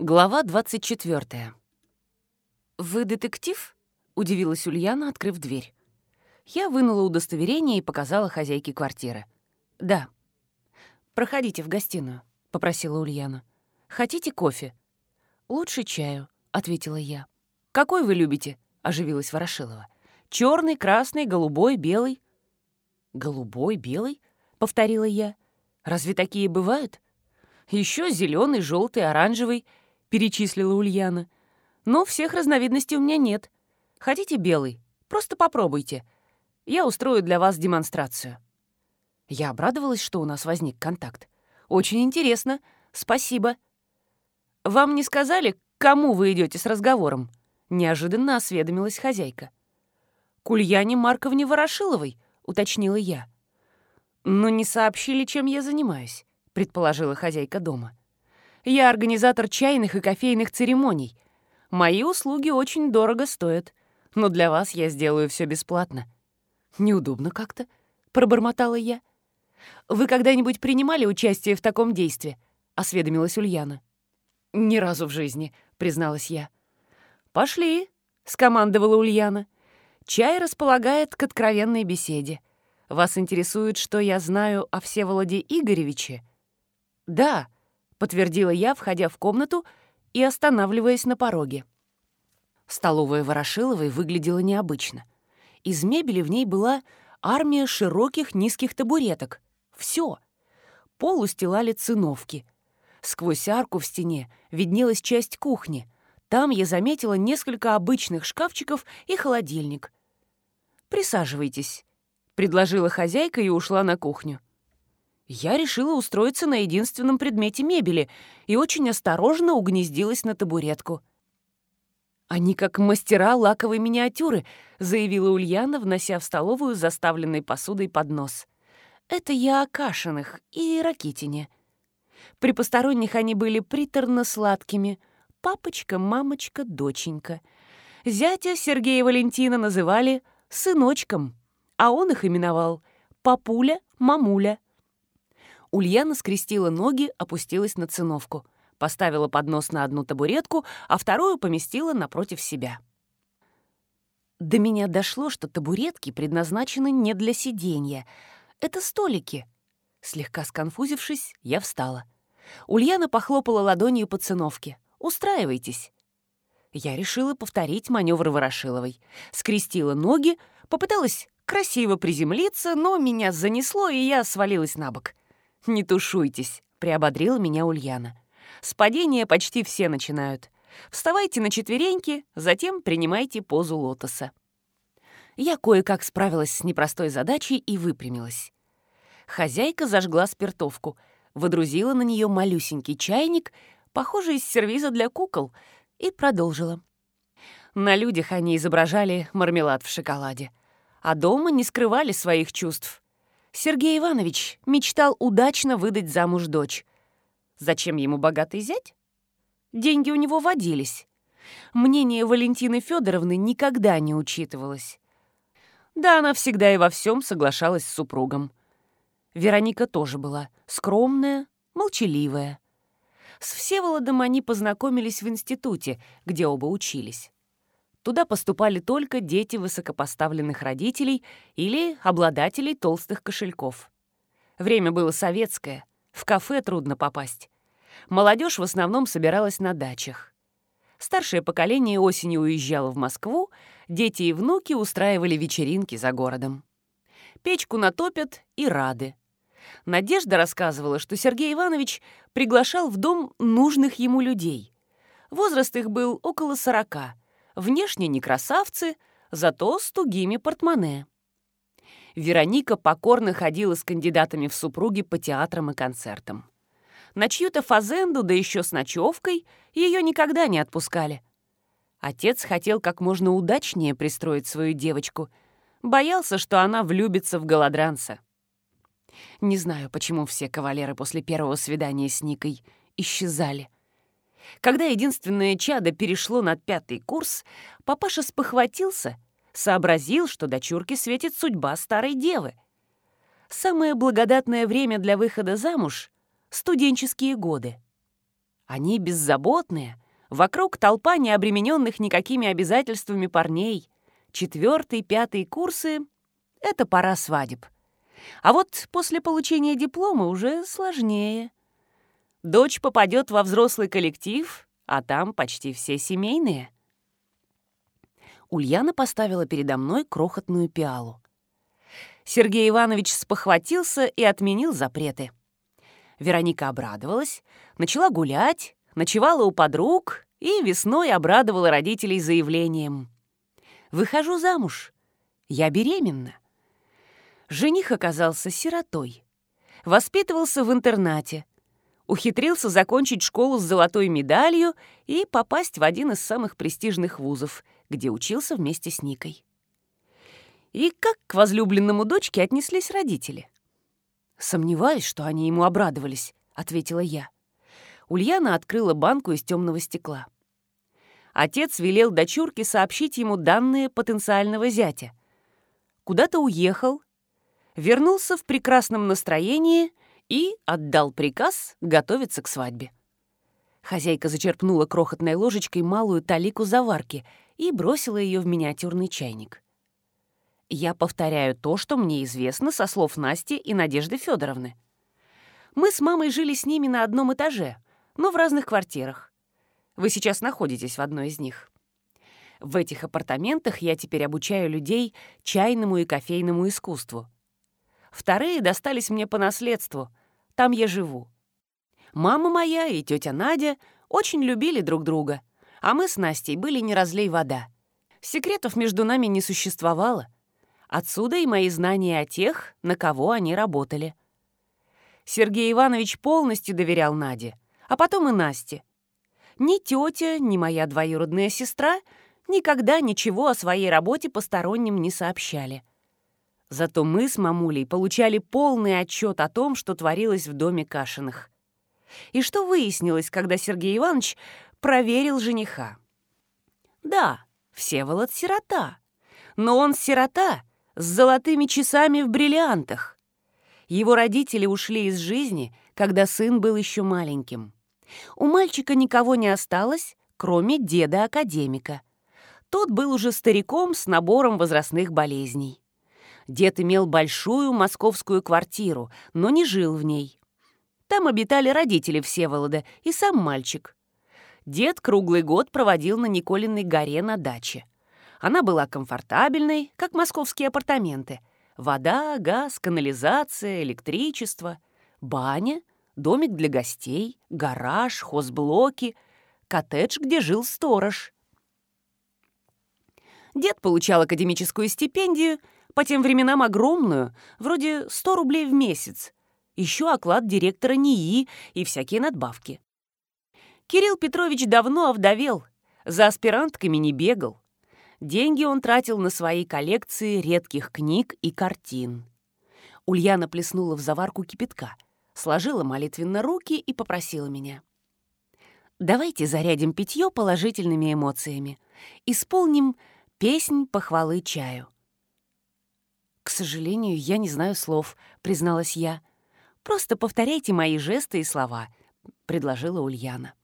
Глава 24. «Вы детектив?» — удивилась Ульяна, открыв дверь. Я вынула удостоверение и показала хозяйке квартиры. «Да». «Проходите в гостиную», — попросила Ульяна. «Хотите кофе?» «Лучше чаю», — ответила я. «Какой вы любите?» — оживилась Ворошилова. Черный, красный, голубой, белый». «Голубой, белый?» — повторила я. «Разве такие бывают?» Еще зеленый, желтый, оранжевый —— перечислила Ульяна. «Но всех разновидностей у меня нет. Хотите белый? Просто попробуйте. Я устрою для вас демонстрацию». Я обрадовалась, что у нас возник контакт. «Очень интересно. Спасибо». «Вам не сказали, к кому вы идете с разговором?» Неожиданно осведомилась хозяйка. «К Ульяне Марковне Ворошиловой», — уточнила я. «Но не сообщили, чем я занимаюсь», — предположила хозяйка дома. Я организатор чайных и кофейных церемоний. Мои услуги очень дорого стоят, но для вас я сделаю все бесплатно». «Неудобно как-то», — пробормотала я. «Вы когда-нибудь принимали участие в таком действии?» — осведомилась Ульяна. «Ни разу в жизни», — призналась я. «Пошли», — скомандовала Ульяна. «Чай располагает к откровенной беседе. Вас интересует, что я знаю о Всеволоде Игоревиче?» «Да», подтвердила я, входя в комнату и останавливаясь на пороге. Столовая Ворошиловой выглядела необычно. Из мебели в ней была армия широких низких табуреток. Все. Пол устилали циновки. Сквозь арку в стене виднелась часть кухни. Там я заметила несколько обычных шкафчиков и холодильник. «Присаживайтесь», — предложила хозяйка и ушла на кухню. Я решила устроиться на единственном предмете мебели и очень осторожно угнездилась на табуретку. «Они как мастера лаковой миниатюры», — заявила Ульяна, внося в столовую заставленной посудой поднос. «Это я о Кашиных и Ракитине. При посторонних они были приторно-сладкими. Папочка, мамочка, доченька. Зятя Сергея Валентина называли сыночком, а он их именовал папуля, мамуля. Ульяна скрестила ноги, опустилась на циновку. Поставила поднос на одну табуретку, а вторую поместила напротив себя. До меня дошло, что табуретки предназначены не для сиденья. Это столики. Слегка сконфузившись, я встала. Ульяна похлопала ладонью по циновке. «Устраивайтесь». Я решила повторить маневр Ворошиловой. Скрестила ноги, попыталась красиво приземлиться, но меня занесло, и я свалилась на бок. «Не тушуйтесь», — приободрила меня Ульяна. «С падения почти все начинают. Вставайте на четвереньки, затем принимайте позу лотоса». Я кое-как справилась с непростой задачей и выпрямилась. Хозяйка зажгла спиртовку, водрузила на нее малюсенький чайник, похожий из сервиза для кукол, и продолжила. На людях они изображали мармелад в шоколаде, а дома не скрывали своих чувств. Сергей Иванович мечтал удачно выдать замуж дочь. Зачем ему богатый зять? Деньги у него водились. Мнение Валентины Федоровны никогда не учитывалось. Да, она всегда и во всем соглашалась с супругом. Вероника тоже была скромная, молчаливая. С Всеволодом они познакомились в институте, где оба учились. Туда поступали только дети высокопоставленных родителей или обладателей толстых кошельков. Время было советское, в кафе трудно попасть. Молодежь в основном собиралась на дачах. Старшее поколение осенью уезжало в Москву, дети и внуки устраивали вечеринки за городом. Печку натопят и рады. Надежда рассказывала, что Сергей Иванович приглашал в дом нужных ему людей. Возраст их был около сорока — Внешне не красавцы, зато с тугими портмоне. Вероника покорно ходила с кандидатами в супруги по театрам и концертам. На чью-то фазенду, да еще с ночевкой, ее никогда не отпускали. Отец хотел как можно удачнее пристроить свою девочку. Боялся, что она влюбится в голодранца. Не знаю, почему все кавалеры после первого свидания с Никой исчезали. Когда единственное чадо перешло на пятый курс, папаша спохватился, сообразил, что дочурке светит судьба старой девы. Самое благодатное время для выхода замуж — студенческие годы. Они беззаботные. Вокруг толпа необремененных никакими обязательствами парней. Четвертый, пятый курсы — это пора свадеб. А вот после получения диплома уже сложнее. Дочь попадет во взрослый коллектив, а там почти все семейные. Ульяна поставила передо мной крохотную пиалу. Сергей Иванович спохватился и отменил запреты. Вероника обрадовалась, начала гулять, ночевала у подруг и весной обрадовала родителей заявлением. «Выхожу замуж. Я беременна». Жених оказался сиротой. Воспитывался в интернате. Ухитрился закончить школу с золотой медалью и попасть в один из самых престижных вузов, где учился вместе с Никой. И как к возлюбленному дочке отнеслись родители? «Сомневаюсь, что они ему обрадовались», — ответила я. Ульяна открыла банку из темного стекла. Отец велел дочурке сообщить ему данные потенциального зятя. Куда-то уехал, вернулся в прекрасном настроении и отдал приказ готовиться к свадьбе. Хозяйка зачерпнула крохотной ложечкой малую талику заварки и бросила ее в миниатюрный чайник. Я повторяю то, что мне известно со слов Насти и Надежды Федоровны. Мы с мамой жили с ними на одном этаже, но в разных квартирах. Вы сейчас находитесь в одной из них. В этих апартаментах я теперь обучаю людей чайному и кофейному искусству. Вторые достались мне по наследству. Там я живу. Мама моя и тетя Надя очень любили друг друга, а мы с Настей были не разлей вода. Секретов между нами не существовало. Отсюда и мои знания о тех, на кого они работали. Сергей Иванович полностью доверял Наде, а потом и Насте. Ни тетя, ни моя двоюродная сестра никогда ничего о своей работе посторонним не сообщали. Зато мы с мамулей получали полный отчет о том, что творилось в доме Кашиных. И что выяснилось, когда Сергей Иванович проверил жениха. Да, Всеволод сирота. Но он сирота с золотыми часами в бриллиантах. Его родители ушли из жизни, когда сын был еще маленьким. У мальчика никого не осталось, кроме деда-академика. Тот был уже стариком с набором возрастных болезней. Дед имел большую московскую квартиру, но не жил в ней. Там обитали родители Всеволода и сам мальчик. Дед круглый год проводил на Николиной горе на даче. Она была комфортабельной, как московские апартаменты. Вода, газ, канализация, электричество, баня, домик для гостей, гараж, хозблоки, коттедж, где жил сторож. Дед получал академическую стипендию — по тем временам огромную, вроде 100 рублей в месяц. Еще оклад директора НИИ и всякие надбавки. Кирилл Петрович давно овдовел, за аспирантками не бегал. Деньги он тратил на свои коллекции редких книг и картин. Ульяна плеснула в заварку кипятка, сложила молитвенно руки и попросила меня. «Давайте зарядим питье положительными эмоциями. Исполним песнь похвалы чаю. «К сожалению, я не знаю слов», — призналась я. «Просто повторяйте мои жесты и слова», — предложила Ульяна.